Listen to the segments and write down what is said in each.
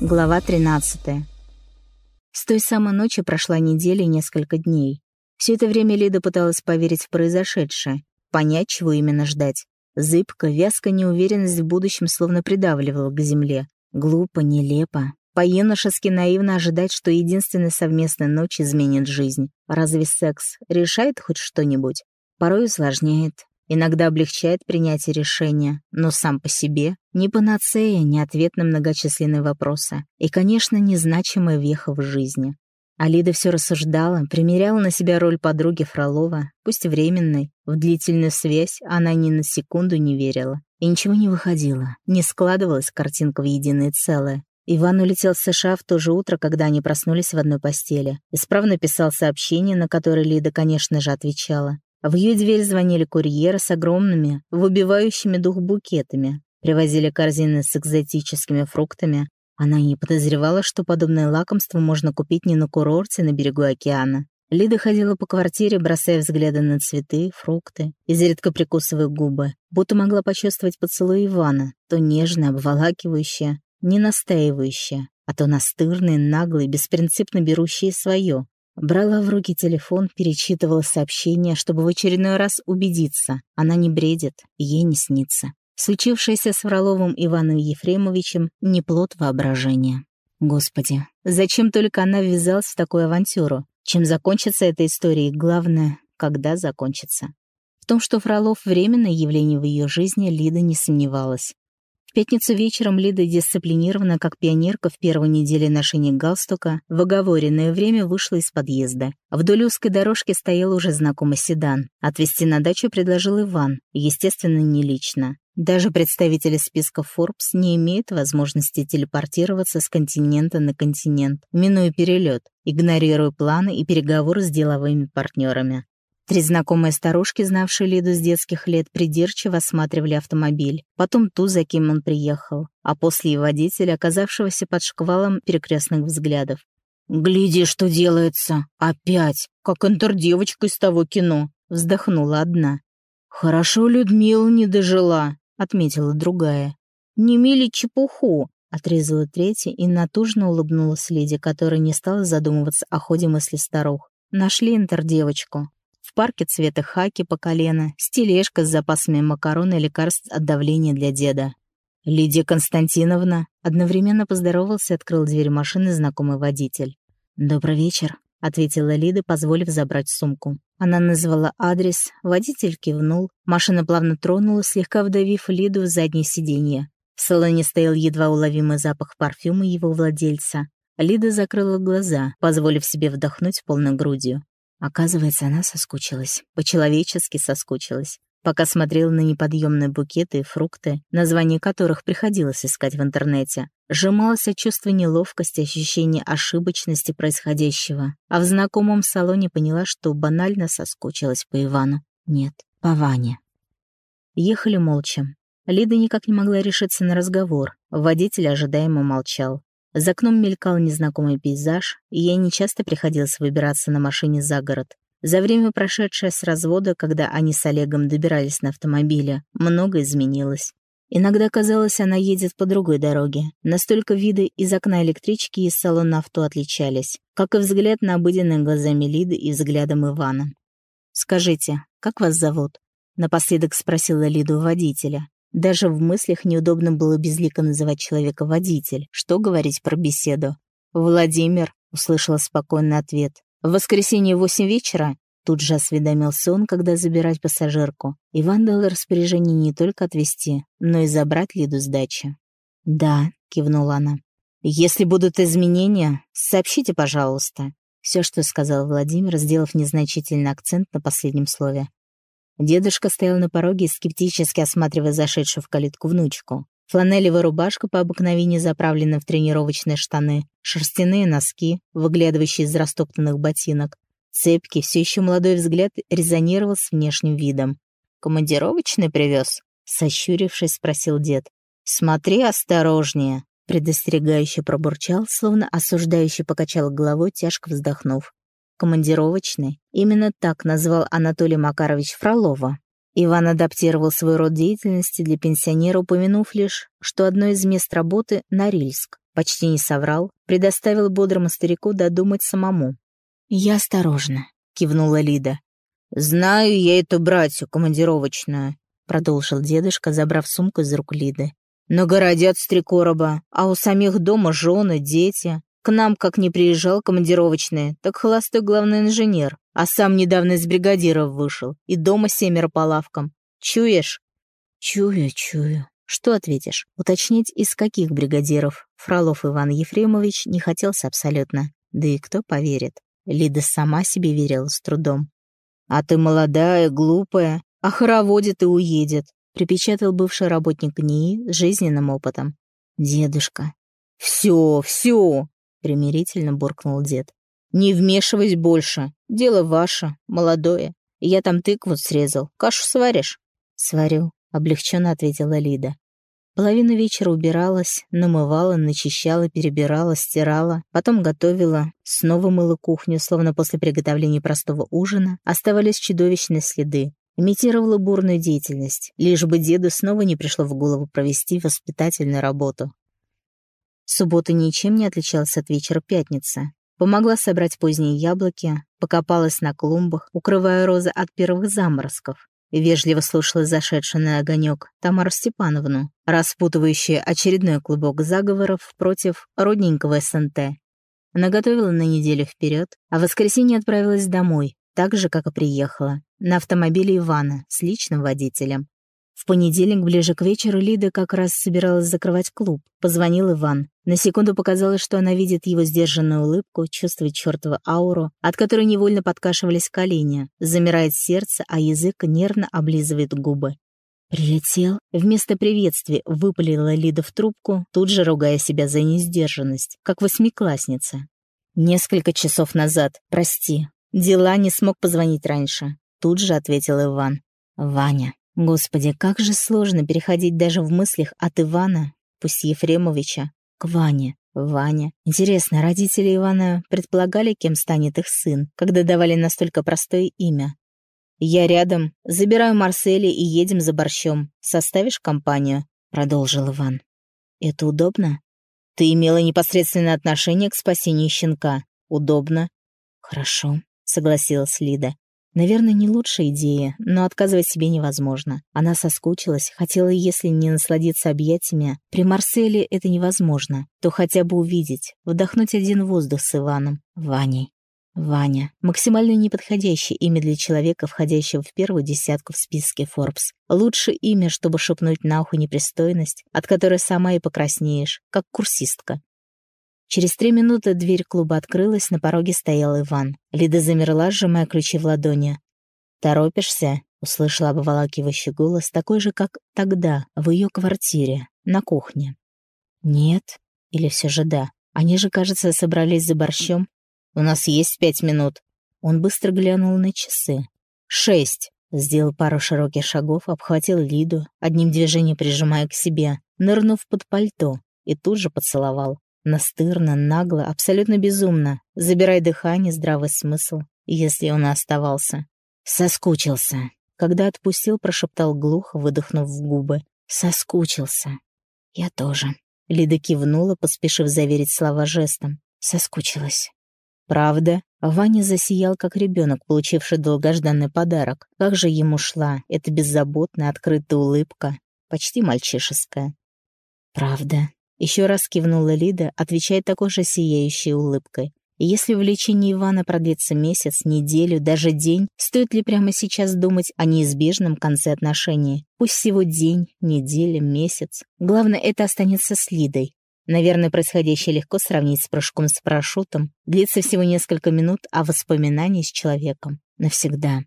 Глава 13. С той самой ночи прошла неделя и несколько дней. Все это время Лида пыталась поверить в произошедшее, понять, чего именно ждать. Зыбка, вязкая неуверенность в будущем словно придавливала к земле. Глупо, нелепо. По-юношески наивно ожидать, что единственная совместная ночь изменит жизнь. Разве секс решает хоть что-нибудь? Порой усложняет, Иногда облегчает принятие решения, но сам по себе не панацея, не ответ на многочисленные вопросы и, конечно, незначимая веха в жизни. Алида все рассуждала, примеряла на себя роль подруги Фролова, пусть временной. В длительную связь она ни на секунду не верила. И ничего не выходило, не складывалась картинка в единое целое. Иван улетел в США в то же утро, когда они проснулись в одной постели. Исправно писал сообщение, на которое Лида, конечно же, отвечала. В ее дверь звонили курьеры с огромными, выбивающими дух букетами. Привозили корзины с экзотическими фруктами. Она не подозревала, что подобное лакомство можно купить не на курорте на берегу океана. Лида ходила по квартире, бросая взгляды на цветы, фрукты, изредка прикусывая губы, будто могла почувствовать поцелуй Ивана, то нежное, обволакивающее, не настаивающее, а то настырное, наглое, беспринципно берущее свое, Брала в руки телефон, перечитывала сообщения, чтобы в очередной раз убедиться. Она не бредит, ей не снится. Случившееся с Фроловым Иваном Ефремовичем — не плод воображения. Господи, зачем только она ввязалась в такую авантюру? Чем закончится эта история и, главное, когда закончится? В том, что Фролов — временное явление в ее жизни, Лида не сомневалась. В пятницу вечером Лида, дисциплинирована как пионерка в первой неделе ношения галстука, в оговоренное время вышла из подъезда. Вдоль узкой дорожки стоял уже знакомый седан. Отвезти на дачу предложил Иван, естественно, не лично. Даже представители списка Forbes не имеют возможности телепортироваться с континента на континент, минуя перелет, игнорируя планы и переговоры с деловыми партнерами. Три знакомые старушки, знавшие Лиду с детских лет, придирчиво осматривали автомобиль, потом ту, за кем он приехал, а после и водителя, оказавшегося под шквалом перекрестных взглядов. «Гляди, что делается! Опять! Как интердевочка из того кино!» — вздохнула одна. «Хорошо Людмила не дожила», — отметила другая. «Не мили чепуху», — отрезала третья и натужно улыбнулась леди, которая не стала задумываться о ходе мысли старух. Нашли интердевочку. В парке цвета хаки по колено, с тележкой с запасами макарон и лекарств от давления для деда. «Лидия Константиновна!» Одновременно поздоровался и открыл дверь машины знакомый водитель. «Добрый вечер», — ответила Лида, позволив забрать сумку. Она назвала адрес, водитель кивнул, машина плавно тронулась, слегка вдавив Лиду в заднее сиденье. В салоне стоял едва уловимый запах парфюма его владельца. Лида закрыла глаза, позволив себе вдохнуть полной грудью. Оказывается, она соскучилась, по-человечески соскучилась, пока смотрела на неподъемные букеты и фрукты, названия которых приходилось искать в интернете. Сжималось от чувства неловкости, ощущения ошибочности происходящего, а в знакомом салоне поняла, что банально соскучилась по Ивану. Нет, по Ване. Ехали молча. Лида никак не могла решиться на разговор. Водитель ожидаемо молчал. За окном мелькал незнакомый пейзаж, и ей нечасто приходилось выбираться на машине за город. За время, прошедшее с развода, когда они с Олегом добирались на автомобиле, многое изменилось. Иногда казалось, она едет по другой дороге. Настолько виды из окна электрички и салона авто отличались, как и взгляд на обыденные глазами Лиды и взглядом Ивана. «Скажите, как вас зовут?» — напоследок спросила Лиду водителя. Даже в мыслях неудобно было безлико называть человека водитель. Что говорить про беседу? «Владимир», — услышала спокойный ответ. «В воскресенье в восемь вечера?» Тут же осведомился он, когда забирать пассажирку. Иван дал распоряжение не только отвезти, но и забрать Лиду с дачи. «Да», — кивнула она. «Если будут изменения, сообщите, пожалуйста». Все, что сказал Владимир, сделав незначительный акцент на последнем слове. Дедушка стоял на пороге, скептически осматривая зашедшую в калитку внучку. Фланелевая рубашка по обыкновению заправлена в тренировочные штаны, шерстяные носки, выглядывающие из растоптанных ботинок. Цепкий, все еще молодой взгляд резонировал с внешним видом. «Командировочный привез?» — сощурившись, спросил дед. «Смотри осторожнее», — предостерегающе пробурчал, словно осуждающий покачал головой, тяжко вздохнув командировочный. Именно так назвал Анатолий Макарович Фролова. Иван адаптировал свой род деятельности для пенсионера, упомянув лишь, что одно из мест работы — Норильск. почти не соврал, предоставил бодрому старику додумать самому. «Я осторожно», — кивнула Лида. «Знаю я эту братью командировочную», — продолжил дедушка, забрав сумку из рук Лиды. «Но городят с три короба, а у самих дома жены, дети. К нам, как не приезжал командировочный, так холостой главный инженер, а сам недавно из бригадиров вышел, и дома семеро по лавкам. Чуешь?» «Чую, чую», что ответишь? Уточнить, из каких бригадиров Фролов Иван Ефремович не хотелся абсолютно. Да и кто поверит? Лида сама себе верила с трудом. «А ты молодая, глупая, а хороводит и уедет», припечатал бывший работник НИИ с жизненным опытом. «Дедушка». «Все, все», примирительно буркнул дед. «Не вмешивайся больше. Дело ваше, молодое. Я там тыкву срезал. Кашу сваришь?» «Сварю», — облегченно ответила Лида. Половину вечера убиралась, намывала, начищала, перебирала, стирала, потом готовила, снова мыла кухню, словно после приготовления простого ужина оставались чудовищные следы. Имитировала бурную деятельность, лишь бы деду снова не пришло в голову провести воспитательную работу. Суббота ничем не отличалась от вечера пятницы. Помогла собрать поздние яблоки, покопалась на клумбах, укрывая розы от первых заморозков. Вежливо слушала зашедшую на огонек Тамару Степановну, распутывающую очередной клубок заговоров против родненького СНТ. Она готовила на неделю вперед, а в воскресенье отправилась домой, так же, как и приехала, на автомобиле Ивана с личным водителем. В понедельник, ближе к вечеру, Лида как раз собиралась закрывать клуб. Позвонил Иван. На секунду показалось, что она видит его сдержанную улыбку, чувствует чертову ауру, от которой невольно подкашивались колени, замирает сердце, а язык нервно облизывает губы. «Прилетел?» Вместо приветствия выпалила Лида в трубку, тут же ругая себя за несдержанность, как восьмиклассница. «Несколько часов назад, прости. Дела не смог позвонить раньше», тут же ответил Иван. «Ваня, Господи, как же сложно переходить даже в мыслях от Ивана, пусть Ефремовича, к Ване. Ваня. Интересно, родители Ивана предполагали, кем станет их сын, когда давали настолько простое имя? «Я рядом. Забираю Марсели и едем за борщом. Составишь компанию?» — продолжил Иван. «Это удобно?» «Ты имела непосредственное отношение к спасению щенка. Удобно?» «Хорошо», — согласилась Лида. Наверное, не лучшая идея, но отказывать себе невозможно. Она соскучилась, хотела, если не насладиться объятиями, при Марселе это невозможно, то хотя бы увидеть, вдохнуть один воздух с Иваном, Ваней. Ваня. Максимально неподходящее имя для человека, входящего в первую десятку в списке Forbes. Лучше имя, чтобы шепнуть на ухо непристойность, от которой сама и покраснеешь, как курсистка. Через три минуты дверь клуба открылась, на пороге стоял Иван. Лида замерла, сжимая ключи в ладони. «Торопишься?» — услышала обволакивающий голос, такой же, как тогда, в ее квартире, на кухне. «Нет? Или все же да? Они же, кажется, собрались за борщом. У нас есть пять минут». Он быстро глянул на часы. «Шесть!» Сделал пару широких шагов, обхватил Лиду, одним движением прижимая к себе, нырнув под пальто, и тут же поцеловал. Настырно, нагло, абсолютно безумно. Забирай дыхание, здравый смысл, если он оставался. Соскучился. Когда отпустил, прошептал глухо, выдохнув в губы. Соскучился. Я тоже. Лида кивнула, поспешив заверить слова жестом. Соскучилась. Правда? Ваня засиял, как ребенок, получивший долгожданный подарок. Как же ему шла эта беззаботная, открытая улыбка, почти мальчишеская. Правда. Еще раз кивнула Лида, отвечая такой же сияющей улыбкой. Если влечение Ивана продлится месяц, неделю, даже день, стоит ли прямо сейчас думать о неизбежном конце отношений? Пусть всего день, неделя, месяц. Главное, это останется с Лидой. Наверное, происходящее легко сравнить с прыжком с парашютом. Длится всего несколько минут, а воспоминания с человеком. Навсегда.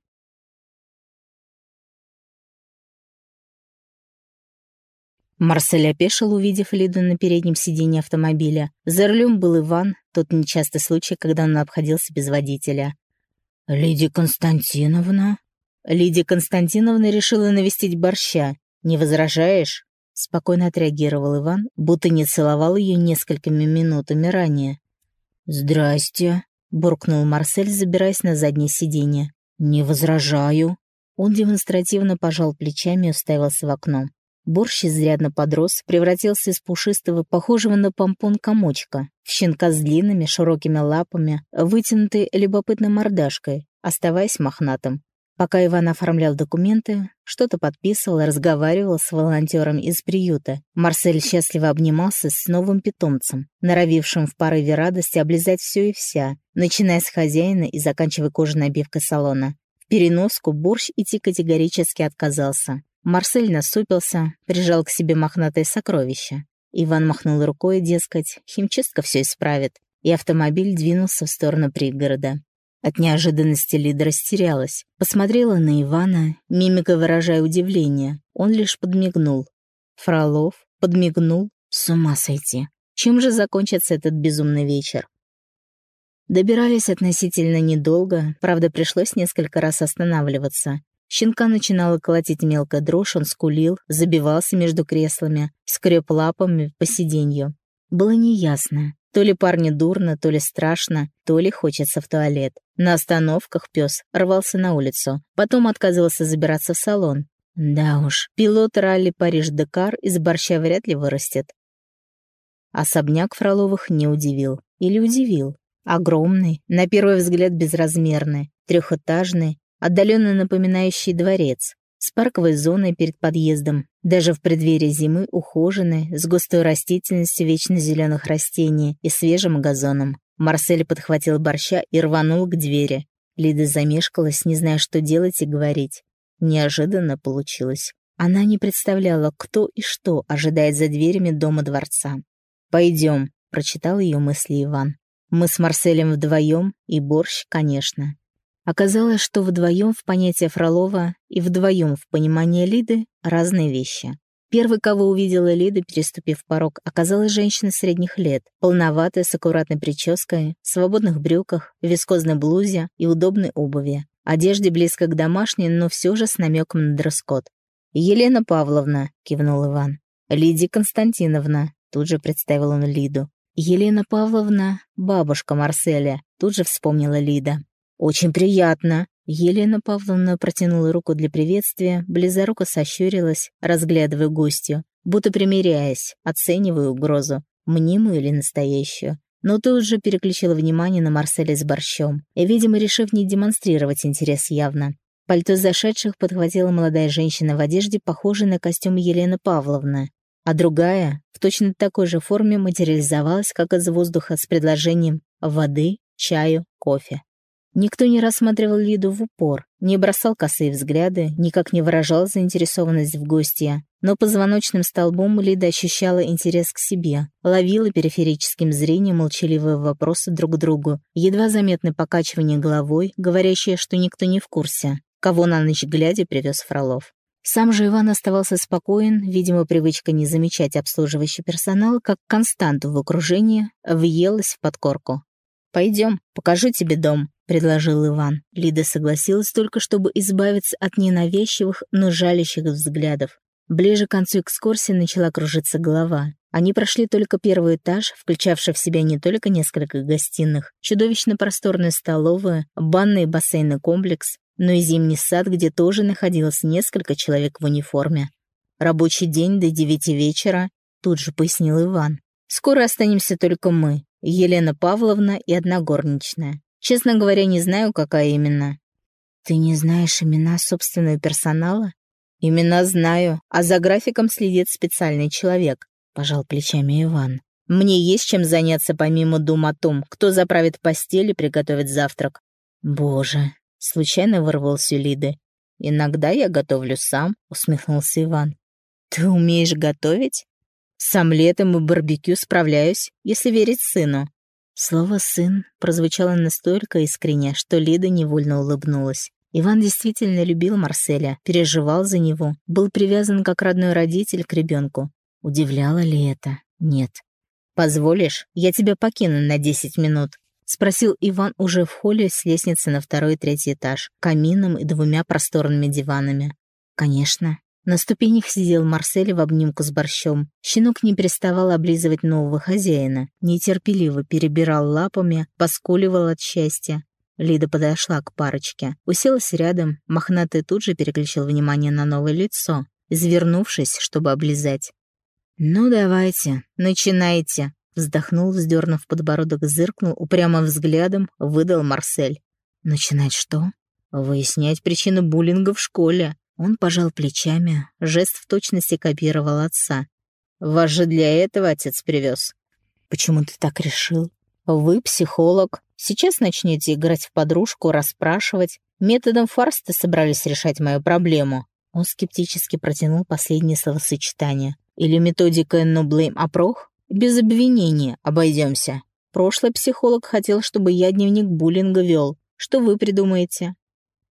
Марсель опешил, увидев Лиду на переднем сиденье автомобиля. За рулем был Иван, тот нечастый случай, когда он обходился без водителя. «Лидия Константиновна?» Лидия Константиновна решила навестить борща. «Не возражаешь?» Спокойно отреагировал Иван, будто не целовал ее несколькими минутами ранее. «Здрасте», — буркнул Марсель, забираясь на заднее сиденье. «Не возражаю». Он демонстративно пожал плечами и уставился в окно. Борщ изрядно подрос, превратился из пушистого, похожего на помпон комочка, в щенка с длинными широкими лапами, вытянутой любопытной мордашкой, оставаясь мохнатым. Пока Иван оформлял документы, что-то подписывал, разговаривал с волонтером из приюта. Марсель счастливо обнимался с новым питомцем, норовившим в порыве радости облизать все и вся, начиная с хозяина и заканчивая кожаной обивкой салона. В переноску борщ идти категорически отказался. Марсель насупился, прижал к себе мохнатое сокровище. Иван махнул рукой, дескать, химчистка все исправит, и автомобиль двинулся в сторону пригорода. От неожиданности Лида растерялась, посмотрела на Ивана, мимикой выражая удивление. Он лишь подмигнул. Фролов подмигнул. С ума сойти. Чем же закончится этот безумный вечер? Добирались относительно недолго, правда, пришлось несколько раз останавливаться. Щенка начинала колотить мелкая дрожь, он скулил, забивался между креслами, скреб лапами по сиденью. Было неясно, то ли парню дурно, то ли страшно, то ли хочется в туалет. На остановках пес рвался на улицу, потом отказывался забираться в салон. Да уж, пилот ралли Париж-Декар из борща вряд ли вырастет. Особняк Фроловых не удивил. Или удивил. Огромный, на первый взгляд безразмерный, трехэтажный, отдаленно напоминающий дворец, с парковой зоной перед подъездом, даже в преддверии зимы ухоженный, с густой растительностью вечно зеленых растений и свежим газоном. Марсель подхватил борща и рванул к двери. Лида замешкалась, не зная, что делать и говорить. Неожиданно получилось. Она не представляла, кто и что ожидает за дверями дома-дворца. «Пойдем», — прочитал ее мысли Иван. «Мы с Марселем вдвоем, и борщ, конечно. Оказалось, что вдвоем в понятие Фролова и вдвоем в понимание Лиды разные вещи. Первой, кого увидела Лида, переступив порог, оказалась женщина средних лет, полноватая, с аккуратной прической, в свободных брюках, вискозной блузе и удобной обуви. Одежде близко к домашней, но все же с намеком на дресс-код. «Елена Павловна», — кивнул Иван. «Лидия Константиновна», — тут же представил он Лиду. «Елена Павловна — бабушка Марселя», — тут же вспомнила Лида. «Очень приятно!» Елена Павловна протянула руку для приветствия, близоруко сощурилась, разглядывая гостью, будто примиряясь, оценивая угрозу, мнимую или настоящую. Но тут же переключила внимание на Марселя с борщом, и, видимо, решив не демонстрировать интерес явно. Пальто зашедших подхватила молодая женщина в одежде, похожей на костюм Елены Павловны, а другая, в точно такой же форме, материализовалась, как из воздуха, с предложением воды, чаю, кофе. Никто не рассматривал Лиду в упор, не бросал косые взгляды, никак не выражал заинтересованность в гостье. Но позвоночным столбом Лида ощущала интерес к себе, ловила периферическим зрением молчаливые вопросы друг к другу, едва заметное покачивание головой, говорящее, что никто не в курсе, кого на ночь глядя привез Фролов. Сам же Иван оставался спокоен, видимо, привычка не замечать обслуживающий персонал как константу в окружении въелась в подкорку. «Пойдем, покажу тебе дом», предложил Иван. Лида согласилась только, чтобы избавиться от ненавязчивых, но жалящих взглядов. Ближе к концу экскурсии начала кружиться голова. Они прошли только первый этаж, включавший в себя не только несколько гостиных, чудовищно просторную столовую, банный и бассейный комплекс, но и зимний сад, где тоже находилось несколько человек в униформе. «Рабочий день до девяти вечера», — тут же пояснил Иван. «Скоро останемся только мы, Елена Павловна и одна горничная. Честно говоря, не знаю, какая именно. Ты не знаешь имена собственного персонала? Имена знаю, а за графиком следит специальный человек, пожал плечами Иван. Мне есть чем заняться помимо дум о том, кто заправит постель и приготовит завтрак. Боже, случайно вырвался Лиды. Иногда я готовлю сам, усмехнулся Иван. Ты умеешь готовить? С омлетом и барбекю справляюсь, если верить сыну. Слово «сын» прозвучало настолько искренне, что Лида невольно улыбнулась. Иван действительно любил Марселя, переживал за него, был привязан как родной родитель к ребенку. Удивляло ли это? Нет. «Позволишь, я тебя покину на десять минут?» — спросил Иван уже в холле с лестницы на второй и третий этаж, камином и двумя просторными диванами. «Конечно», на ступенях сидел Марсель в обнимку с борщом. Щенок не переставал облизывать нового хозяина, нетерпеливо перебирал лапами, поскуливал от счастья. Лида подошла к парочке, уселась рядом, мохнатый тут же переключил внимание на новое лицо. извернувшись, чтобы облизать. «Ну, давайте, начинайте», — вздохнул, вздернув подбородок, зыркнул, упрямо взглядом, выдал Марсель. «Начинать что?» «Выяснять причину буллинга в школе». Он пожал плечами, жест в точности копировал отца. «Вас же для этого отец привез». «Почему ты так решил?» «Вы психолог. Сейчас начнете играть в подружку, расспрашивать. Методом фарста собрались решать мою проблему». Он скептически протянул последнее словосочетание. «Или методика «no blame опрох»? Без обвинения обойдемся. Прошлый психолог хотел, чтобы я дневник буллинга вел. Что вы придумаете?»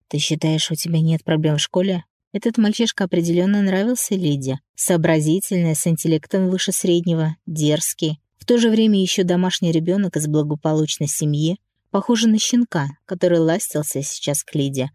«Ты считаешь, у тебя нет проблем в школе?» Этот мальчишка определенно нравился Лиде. Сообразительный, с интеллектом выше среднего, дерзкий. В то же время еще домашний ребенок из благополучной семьи, похожий на щенка, который ластился сейчас к Лиде.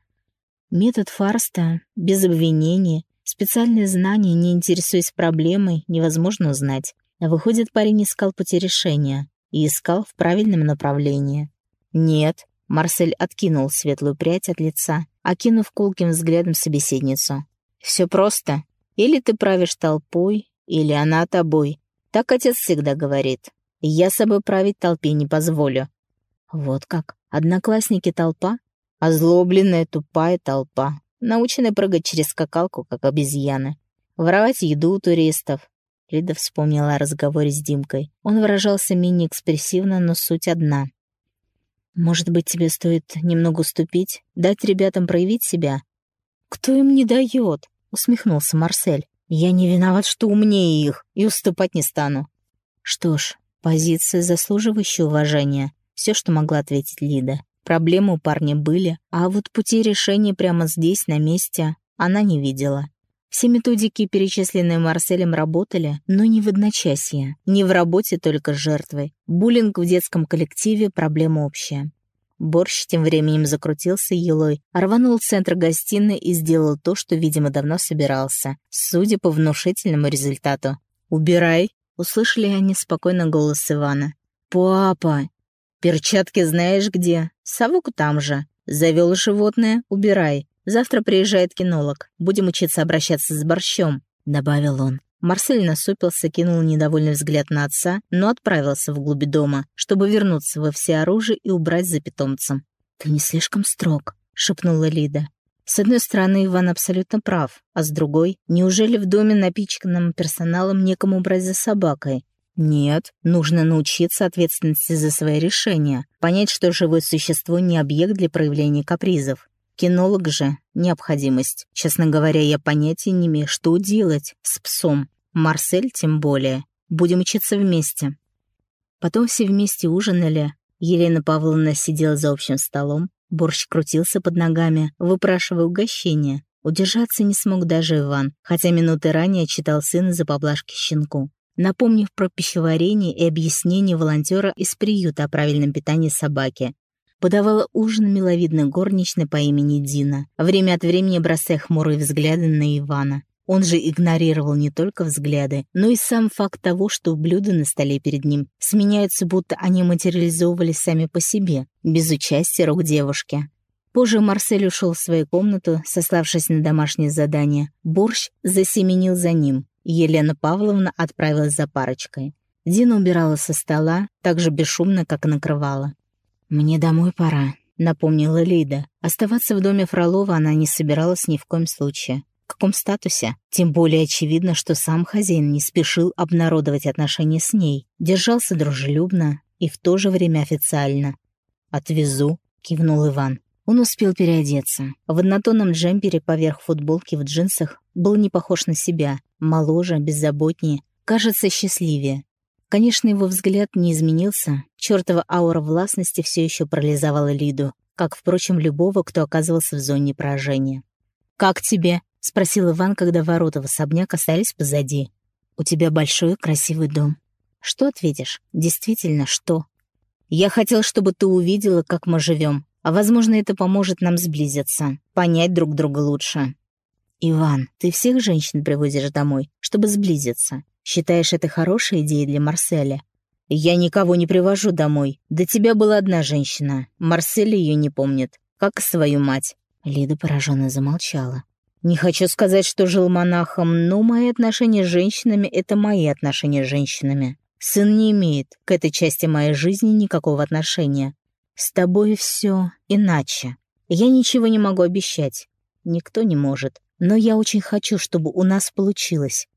Метод Фарста, без обвинений, специальные знания, не интересуясь проблемой, невозможно узнать. Выходит, парень искал пути решения и искал в правильном направлении. «Нет», — Марсель откинул светлую прядь от лица, окинув колким взглядом собеседницу. «Все просто. Или ты правишь толпой, или она тобой. Так отец всегда говорит. Я собой править толпе не позволю. Вот как. Одноклассники толпа? Озлобленная тупая толпа. Научены прыгать через скакалку, как обезьяны. Воровать еду у туристов. Лида вспомнила о разговоре с Димкой. Он выражался менее экспрессивно, но суть одна. «Может быть, тебе стоит немного уступить? Дать ребятам проявить себя?» «Кто им не дает?» — усмехнулся Марсель. Я не виноват, что умнее их, и уступать не стану. Что ж, позиция, заслуживающая уважения. Все, что могла ответить Лида. Проблемы у парня были, а вот пути решения прямо здесь, на месте, она не видела. Все методики, перечисленные Марселем, работали, но не в одночасье. Не в работе только с жертвой. Буллинг в детском коллективе – проблема общая. Борщ тем временем закрутился елой, рванул центр гостиной и сделал то, что, видимо, давно собирался, судя по внушительному результату. «Убирай!» — услышали они спокойно голос Ивана. «Папа! Перчатки знаешь где? Совок там же. Завел животное — убирай. Завтра приезжает кинолог. Будем учиться обращаться с борщом», — добавил он. Марсель насупился, кинул недовольный взгляд на отца, но отправился вглубь дома, чтобы вернуться во всеоружие и убрать за питомцем. «Ты не слишком строг», — шепнула Лида. С одной стороны, Иван абсолютно прав, а с другой, неужели в доме, напичканном персоналом, некому брать за собакой? Нет, нужно научиться ответственности за свои решения, понять, что живое существо не объект для проявления капризов. Кинолог же — необходимость. Честно говоря, я понятия не имею, что делать с псом. Марсель тем более. Будем учиться вместе. Потом все вместе ужинали. Елена Павловна сидела за общим столом. Борщ крутился под ногами, выпрашивая угощение. Удержаться не смог даже Иван, хотя минуты ранее читал сына за поблажки щенку. Напомнив про пищеварение и объяснение волонтера из приюта о правильном питании собаки, подавала ужин миловидной горничной по имени Дина, время от времени бросая хмурые взгляды на Ивана. Он же игнорировал не только взгляды, но и сам факт того, что блюда на столе перед ним сменяются, будто они материализовывались сами по себе, без участия рук девушки. Позже Марсель ушел в свою комнату, сославшись на домашнее задание. Борщ засеменил за ним. Елена Павловна отправилась за парочкой. Дина убирала со стола, так же бесшумно, как накрывала. «Мне домой пора», — напомнила Лида. Оставаться в доме Фролова она не собиралась ни в коем случае. В каком статусе? Тем более очевидно, что сам хозяин не спешил обнародовать отношения с ней. Держался дружелюбно и в то же время официально. «Отвезу», — кивнул Иван. Он успел переодеться. В однотонном джемпере поверх футболки в джинсах был не похож на себя. Моложе, беззаботнее, кажется, счастливее. Конечно, его взгляд не изменился. Чёртова аура властности все еще парализовала Лиду, как, впрочем, любого, кто оказывался в зоне поражения. «Как тебе?» — спросил Иван, когда ворота в особняк остались позади. «У тебя большой красивый дом». «Что ответишь? Действительно, что?» «Я хотел, чтобы ты увидела, как мы живем, а, возможно, это поможет нам сблизиться, понять друг друга лучше». «Иван, ты всех женщин привозишь домой, чтобы сблизиться. Считаешь это хорошей идеей для Марселя? Я никого не привожу домой. До тебя была одна женщина. Марсель ее не помнит, как свою мать. Лида пораженно замолчала. Не хочу сказать, что жил монахом, но мои отношения с женщинами — это мои отношения с женщинами. Сын не имеет к этой части моей жизни никакого отношения. С тобой все иначе. Я ничего не могу обещать. Никто не может. Но я очень хочу, чтобы у нас получилось.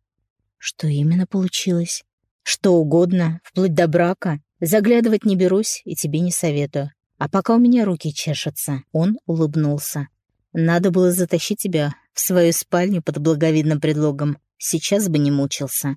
Что именно получилось? Что угодно, вплоть до брака. Заглядывать не берусь и тебе не советую. А пока у меня руки чешутся, он улыбнулся. Надо было затащить тебя в свою спальню под благовидным предлогом. Сейчас бы не мучился.